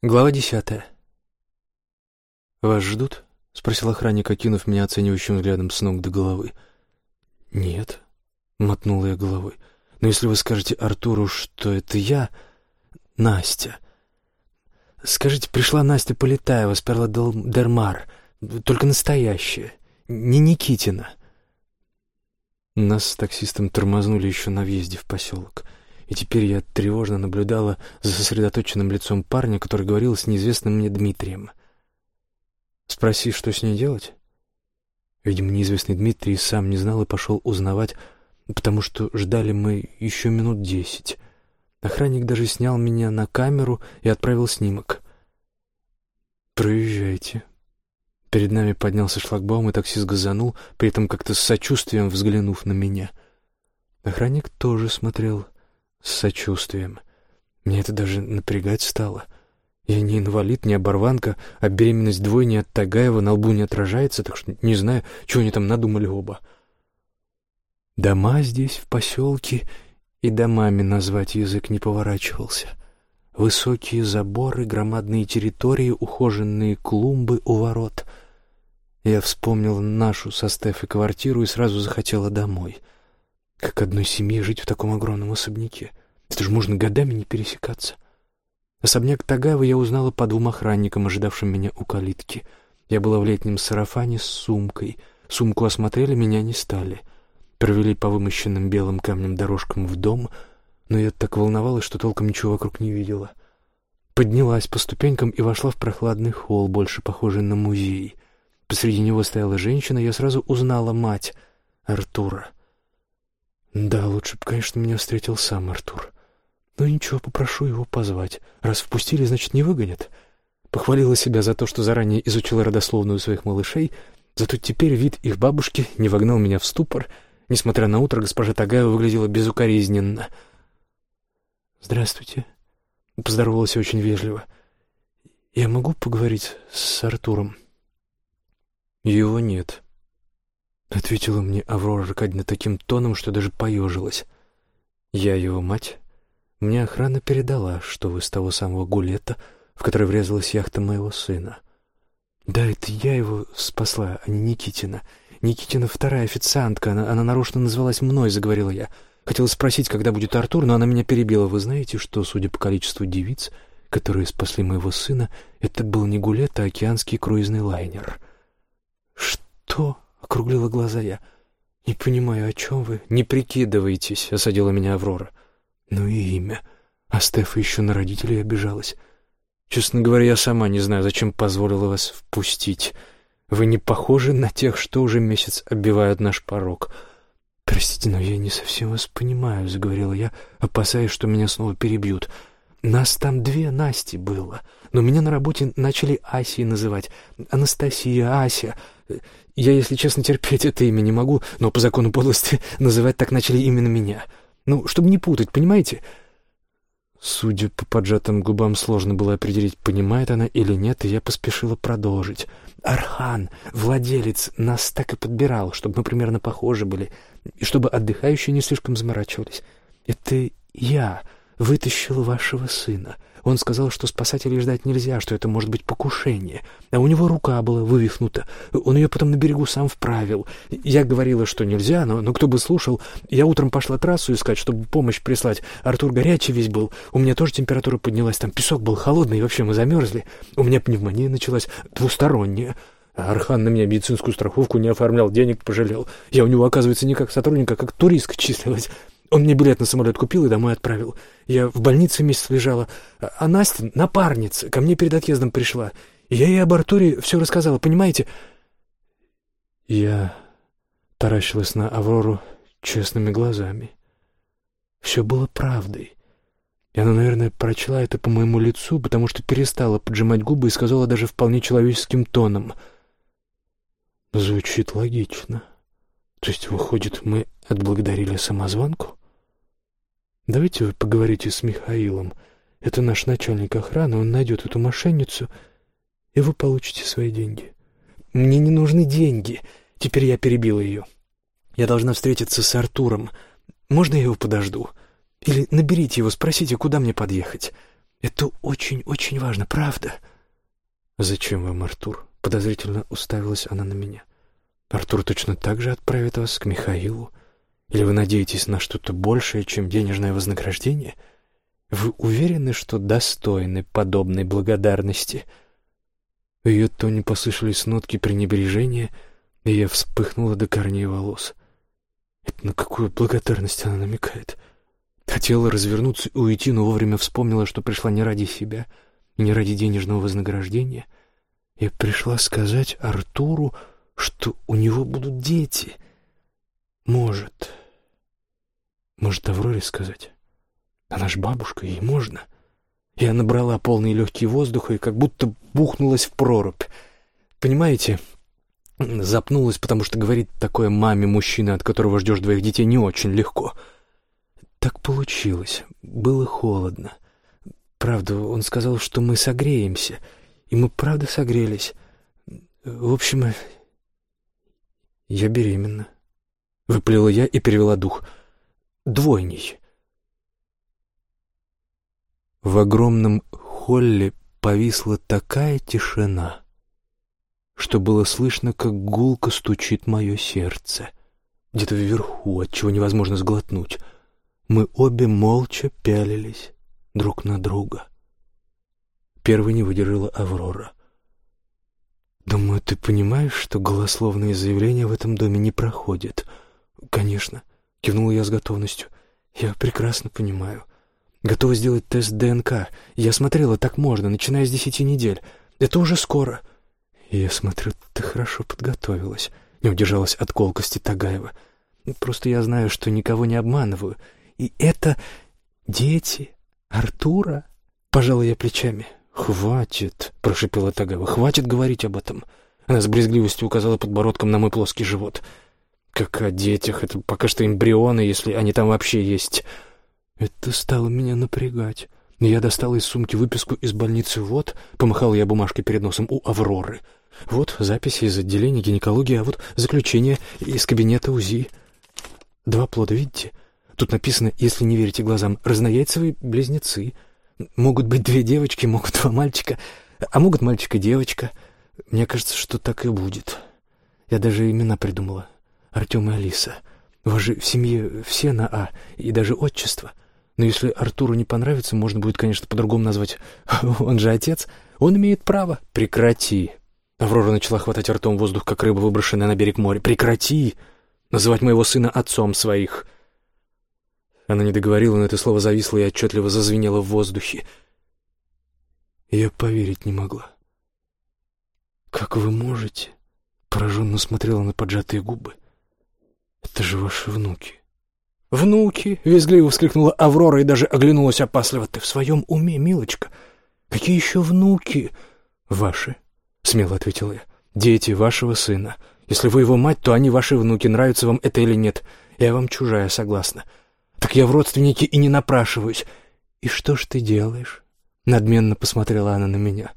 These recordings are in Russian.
Глава десятая. «Вас ждут?» — спросил охранник, окинув меня оценивающим взглядом с ног до головы. «Нет», — мотнула я головой. «Но если вы скажете Артуру, что это я, Настя...» «Скажите, пришла Настя Полетаева с Перла Дермар, только настоящая, не Никитина». Нас с таксистом тормознули еще на въезде в поселок и теперь я тревожно наблюдала за сосредоточенным лицом парня, который говорил с неизвестным мне Дмитрием. «Спроси, что с ней делать?» Видимо, неизвестный Дмитрий сам не знал и пошел узнавать, потому что ждали мы еще минут десять. Охранник даже снял меня на камеру и отправил снимок. «Проезжайте». Перед нами поднялся шлагбаум, и таксист газанул, при этом как-то с сочувствием взглянув на меня. Охранник тоже смотрел с сочувствием. Мне это даже напрягать стало. Я не инвалид, не оборванка, а беременность двойни от Тагаева на лбу не отражается, так что не знаю, чего они там надумали оба. Дома здесь, в поселке, и домами назвать язык не поворачивался. Высокие заборы, громадные территории, ухоженные клумбы у ворот. Я вспомнил нашу со Стефой квартиру и сразу захотела домой — как одной семье жить в таком огромном особняке? Это же можно годами не пересекаться. Особняк Тагаева я узнала по двум охранникам, ожидавшим меня у калитки. Я была в летнем сарафане с сумкой. Сумку осмотрели, меня не стали. Провели по вымощенным белым камнем дорожкам в дом, но я так волновалась, что толком ничего вокруг не видела. Поднялась по ступенькам и вошла в прохладный холл, больше похожий на музей. Посреди него стояла женщина, я сразу узнала мать Артура. Да, лучше бы, конечно, меня встретил сам Артур. Но ничего, попрошу его позвать. Раз впустили, значит, не выгонят. Похвалила себя за то, что заранее изучила родословную своих малышей, зато теперь вид их бабушки не вогнал меня в ступор. Несмотря на утро, госпожа Тагаева выглядела безукоризненно. «Здравствуйте», — поздоровалась очень вежливо. «Я могу поговорить с Артуром?» «Его нет», — ответила мне Аврора Аркадьевна таким тоном, что даже поежилась. «Я его мать. Мне охрана передала, что вы с того самого гулета, в который врезалась яхта моего сына. Да, это я его спасла, а не Никитина. Никитина вторая официантка, она, она нарочно называлась мной, заговорила я. Хотела спросить, когда будет Артур, но она меня перебила. Вы знаете, что, судя по количеству девиц, которые спасли моего сына, это был не гулет, а океанский круизный лайнер?» «Что?» — округлила глаза я. «Не понимаю, о чем вы?» «Не прикидывайтесь», — осадила меня Аврора. «Ну и имя. А Стефа еще на родителей обижалась. Честно говоря, я сама не знаю, зачем позволила вас впустить. Вы не похожи на тех, что уже месяц оббивают наш порог». «Простите, но я не совсем вас понимаю», — заговорила я, опасаясь, что меня снова перебьют. «Нас там две Насти было, но меня на работе начали Асей называть. Анастасия, Ася. Я, если честно, терпеть это имя не могу, но по закону подлости называть так начали именно меня. Ну, чтобы не путать, понимаете?» Судя по поджатым губам, сложно было определить, понимает она или нет, и я поспешила продолжить. «Архан, владелец, нас так и подбирал, чтобы мы примерно похожи были, и чтобы отдыхающие не слишком заморачивались. Это я вытащил вашего сына. Он сказал, что спасателей ждать нельзя, что это может быть покушение. А у него рука была вывихнута. Он ее потом на берегу сам вправил. Я говорила, что нельзя, но, но кто бы слушал. Я утром пошла трассу искать, чтобы помощь прислать. Артур горячий весь был. У меня тоже температура поднялась. Там песок был холодный, и вообще мы замерзли. У меня пневмония началась двусторонняя. Архан на меня медицинскую страховку не оформлял, денег пожалел. Я у него, оказывается, не как сотрудника, а как туристка числилась. Он мне билет на самолет купил и домой отправил. Я в больнице месяц лежала, а Настя, напарница, ко мне перед отъездом пришла. Я ей об Артуре все рассказала, понимаете? Я таращилась на Аврору честными глазами. Все было правдой. И она, наверное, прочла это по моему лицу, потому что перестала поджимать губы и сказала даже вполне человеческим тоном. Звучит логично. То есть, выходит, мы отблагодарили самозванку? Давайте вы поговорите с Михаилом. Это наш начальник охраны, он найдет эту мошенницу, и вы получите свои деньги. Мне не нужны деньги. Теперь я перебила ее. Я должна встретиться с Артуром. Можно я его подожду? Или наберите его, спросите, куда мне подъехать. Это очень-очень важно, правда?» «Зачем вам, Артур?» — подозрительно уставилась она на меня. «Артур точно так же отправит вас к Михаилу? Или вы надеетесь на что-то большее, чем денежное вознаграждение? Вы уверены, что достойны подобной благодарности?» В ее тоне послышались нотки пренебрежения, и я вспыхнула до корней волос. Это на какую благодарность она намекает? Хотела развернуться и уйти, но вовремя вспомнила, что пришла не ради себя, не ради денежного вознаграждения. Я пришла сказать Артуру, что у него будут дети. Может. Может, Авроре сказать? Она ж бабушка, ей можно. Я набрала полный легкий воздуха и как будто бухнулась в прорубь. Понимаете, запнулась, потому что говорить такое маме мужчины, от которого ждешь двоих детей, не очень легко — так получилось. Было холодно. Правда, он сказал, что мы согреемся. И мы правда согрелись. В общем, я беременна. Выплела я и перевела дух. Двойней. В огромном холле повисла такая тишина, что было слышно, как гулко стучит мое сердце. Где-то вверху, от чего невозможно сглотнуть — мы обе молча пялились друг на друга. Первой не выдержала Аврора. «Думаю, ты понимаешь, что голословные заявления в этом доме не проходят?» «Конечно», — кивнула я с готовностью. «Я прекрасно понимаю. Готова сделать тест ДНК. Я смотрела, так можно, начиная с десяти недель. Это уже скоро». «Я смотрю, ты хорошо подготовилась», — не удержалась от колкости Тагаева. «Просто я знаю, что никого не обманываю, и это дети Артура? Пожала я плечами. «Хватит», — прошипела Тагава, — «хватит говорить об этом». Она с брезгливостью указала подбородком на мой плоский живот. «Как о детях, это пока что эмбрионы, если они там вообще есть». Это стало меня напрягать. Я достала из сумки выписку из больницы «Вот», помахала я бумажкой перед носом у Авроры. Вот записи из отделения гинекологии, а вот заключение из кабинета УЗИ. Два плода, видите? Тут написано, если не верите глазам, разнояйцевые близнецы. Могут быть две девочки, могут два мальчика, а могут мальчик и девочка. Мне кажется, что так и будет. Я даже имена придумала. Артем и Алиса. У вас же в семье все на «А», и даже отчество. Но если Артуру не понравится, можно будет, конечно, по-другому назвать. Он же отец. Он имеет право. Прекрати. Аврора начала хватать ртом воздух, как рыба, выброшенная на берег моря. Прекрати называть моего сына отцом своих. Она не договорила, но это слово зависло и отчетливо зазвенело в воздухе. Я поверить не могла. «Как вы можете?» — пораженно смотрела на поджатые губы. «Это же ваши внуки». «Внуки!» — визгливо вскрикнула Аврора и даже оглянулась опасливо. «Ты в своем уме, милочка? Какие еще внуки?» «Ваши», — смело ответила я. «Дети вашего сына. Если вы его мать, то они ваши внуки. Нравится вам это или нет? Я вам чужая, согласна. Так я в родственники и не напрашиваюсь. И что ж ты делаешь? Надменно посмотрела она на меня.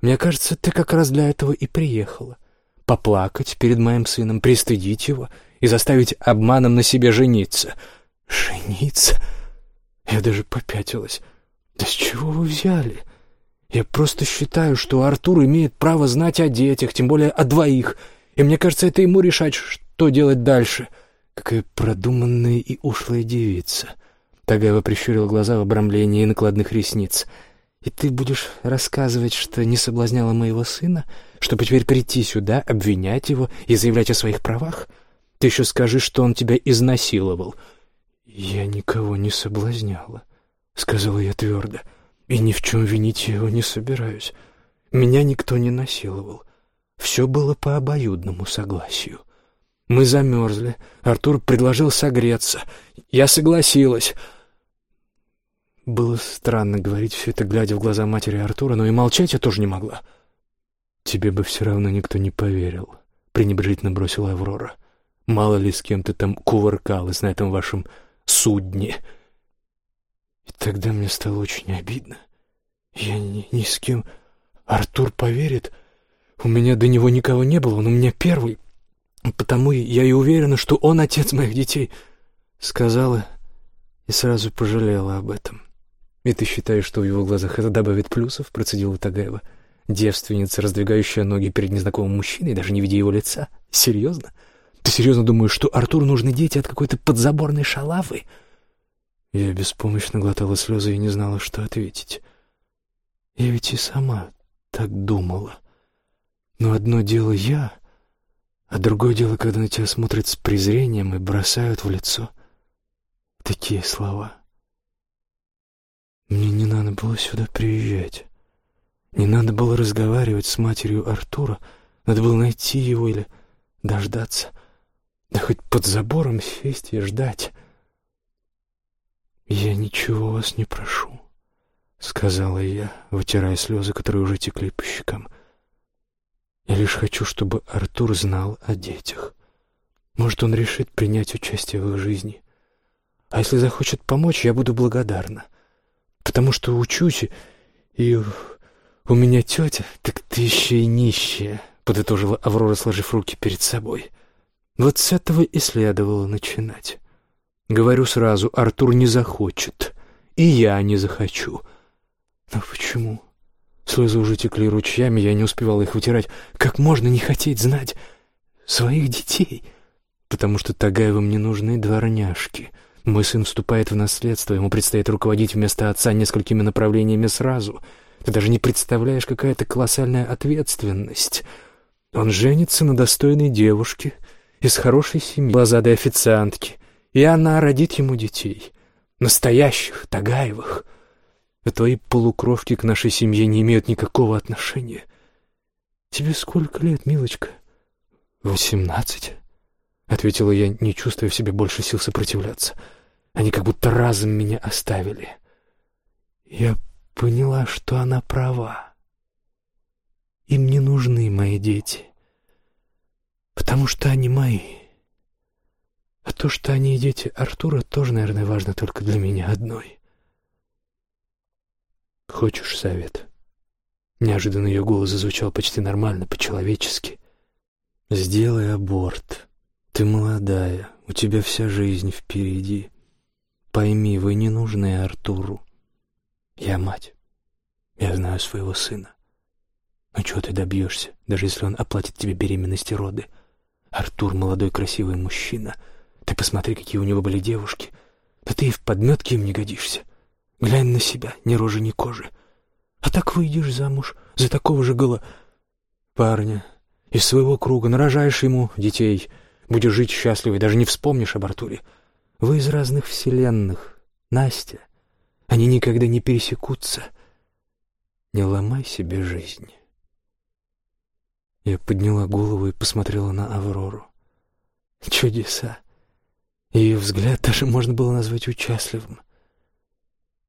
Мне кажется, ты как раз для этого и приехала. Поплакать перед моим сыном, пристыдить его и заставить обманом на себе жениться. Жениться? Я даже попятилась. Да с чего вы взяли? Я просто считаю, что Артур имеет право знать о детях, тем более о двоих. И мне кажется, это ему решать, что делать дальше. — Какая продуманная и ушлая девица. Тагаева прищурила глаза в обрамлении накладных ресниц. «И ты будешь рассказывать, что не соблазняла моего сына, чтобы теперь прийти сюда, обвинять его и заявлять о своих правах? Ты еще скажи, что он тебя изнасиловал». «Я никого не соблазняла», — сказала я твердо, — «и ни в чем винить его не собираюсь. Меня никто не насиловал. Все было по обоюдному согласию». Мы замерзли. Артур предложил согреться. Я согласилась. Было странно говорить все это, глядя в глаза матери Артура, но и молчать я тоже не могла. «Тебе бы все равно никто не поверил», — пренебрежительно бросила Аврора. «Мало ли с кем ты там кувыркалась на этом вашем судне». И тогда мне стало очень обидно. Я ни, ни с кем... Артур поверит? У меня до него никого не было, он у меня первый. Потому я и уверена, что он отец моих детей, сказала и сразу пожалела об этом. «И ты считаешь, что в его глазах это добавит плюсов?» — процедила Тагаева. «Девственница, раздвигающая ноги перед незнакомым мужчиной, даже не видя его лица? Серьезно? Ты серьезно думаешь, что Артуру нужны дети от какой-то подзаборной шалавы?» Я беспомощно глотала слезы и не знала, что ответить. Я ведь и сама так думала. Но одно дело я, а другое дело, когда на тебя смотрят с презрением и бросают в лицо такие слова. Мне не надо было сюда приезжать. Не надо было разговаривать с матерью Артура. Надо было найти его или дождаться. Да хоть под забором сесть и ждать. «Я ничего вас не прошу», — сказала я, вытирая слезы, которые уже текли по щекам. «Я лишь хочу, чтобы Артур знал о детях. Может, он решит принять участие в их жизни. А если захочет помочь, я буду благодарна потому что учусь, и у меня тетя, так ты еще и нищая», — подытожила Аврора, сложив руки перед собой. «Вот с этого и следовало начинать. Говорю сразу, Артур не захочет, и я не захочу. Но почему?» Слезы уже текли ручьями, я не успевала их вытирать. «Как можно не хотеть знать своих детей?» «Потому что Тагаевым не нужны дворняжки». Мой сын вступает в наследство, ему предстоит руководить вместо отца несколькими направлениями сразу. Ты даже не представляешь, какая это колоссальная ответственность. Он женится на достойной девушке из хорошей семьи, глазадой официантки, и она родит ему детей. Настоящих, Тагаевых. А твои полукровки к нашей семье не имеют никакого отношения. Тебе сколько лет, милочка? Восемнадцать. — ответила я, не чувствуя в себе больше сил сопротивляться. Они как будто разом меня оставили. Я поняла, что она права. Им не нужны мои дети, потому что они мои. А то, что они дети Артура, тоже, наверное, важно только для меня одной. «Хочешь совет?» Неожиданно ее голос зазвучал почти нормально, по-человечески. «Сделай аборт». Ты молодая, у тебя вся жизнь впереди. Пойми, вы не нужны Артуру. Я мать. Я знаю своего сына. Но чего ты добьешься, даже если он оплатит тебе беременность и роды? Артур — молодой красивый мужчина. Ты посмотри, какие у него были девушки. Да ты и в подметке им не годишься. Глянь на себя, ни рожи, ни кожи. А так выйдешь замуж за такого же гола... парня. Из своего круга нарожаешь ему детей — Будешь жить счастливо и даже не вспомнишь об Артуре. Вы из разных вселенных, Настя. Они никогда не пересекутся. Не ломай себе жизнь. Я подняла голову и посмотрела на Аврору. Чудеса. Ее взгляд даже можно было назвать участливым.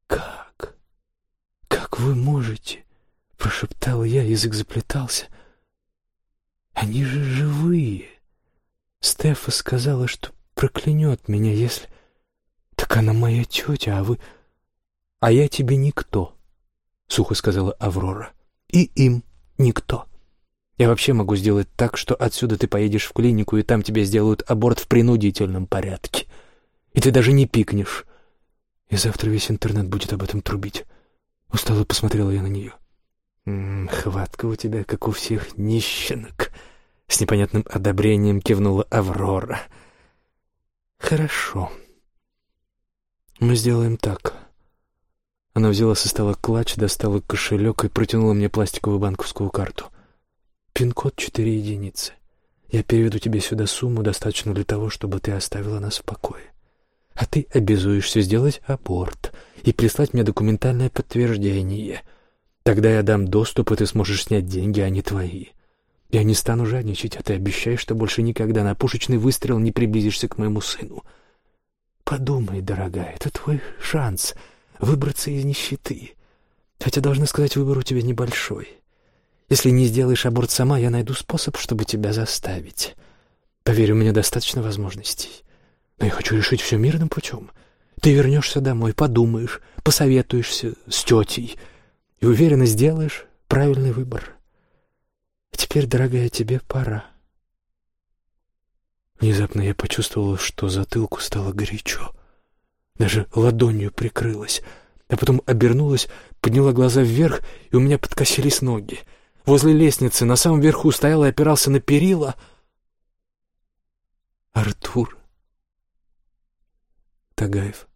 «Как? Как вы можете?» — прошептал я, язык заплетался. «Они же живые!» Стефа сказала, что проклянет меня, если... Так она моя тетя, а вы... А я тебе никто, — сухо сказала Аврора. И им никто. Я вообще могу сделать так, что отсюда ты поедешь в клинику, и там тебе сделают аборт в принудительном порядке. И ты даже не пикнешь. И завтра весь интернет будет об этом трубить. Устало посмотрела я на нее. «М -м, «Хватка у тебя, как у всех нищенок», с непонятным одобрением кивнула Аврора. «Хорошо. Мы сделаем так». Она взяла со стола клатч, достала кошелек и протянула мне пластиковую банковскую карту. «Пин-код четыре единицы. Я переведу тебе сюда сумму, достаточно для того, чтобы ты оставила нас в покое. А ты обязуешься сделать аборт и прислать мне документальное подтверждение. Тогда я дам доступ, и ты сможешь снять деньги, а не твои. Я не стану жадничать, а ты обещаешь, что больше никогда на пушечный выстрел не приблизишься к моему сыну. Подумай, дорогая, это твой шанс выбраться из нищеты. Хотя, должна сказать, выбор у тебя небольшой. Если не сделаешь аборт сама, я найду способ, чтобы тебя заставить. Поверь, у меня достаточно возможностей. Но я хочу решить все мирным путем. Ты вернешься домой, подумаешь, посоветуешься с тетей и уверенно сделаешь правильный выбор. А теперь, дорогая, тебе пора. Внезапно я почувствовала, что затылку стало горячо. Даже ладонью прикрылась. а потом обернулась, подняла глаза вверх, и у меня подкосились ноги. Возле лестницы на самом верху стоял и опирался на перила. Артур Тагаев.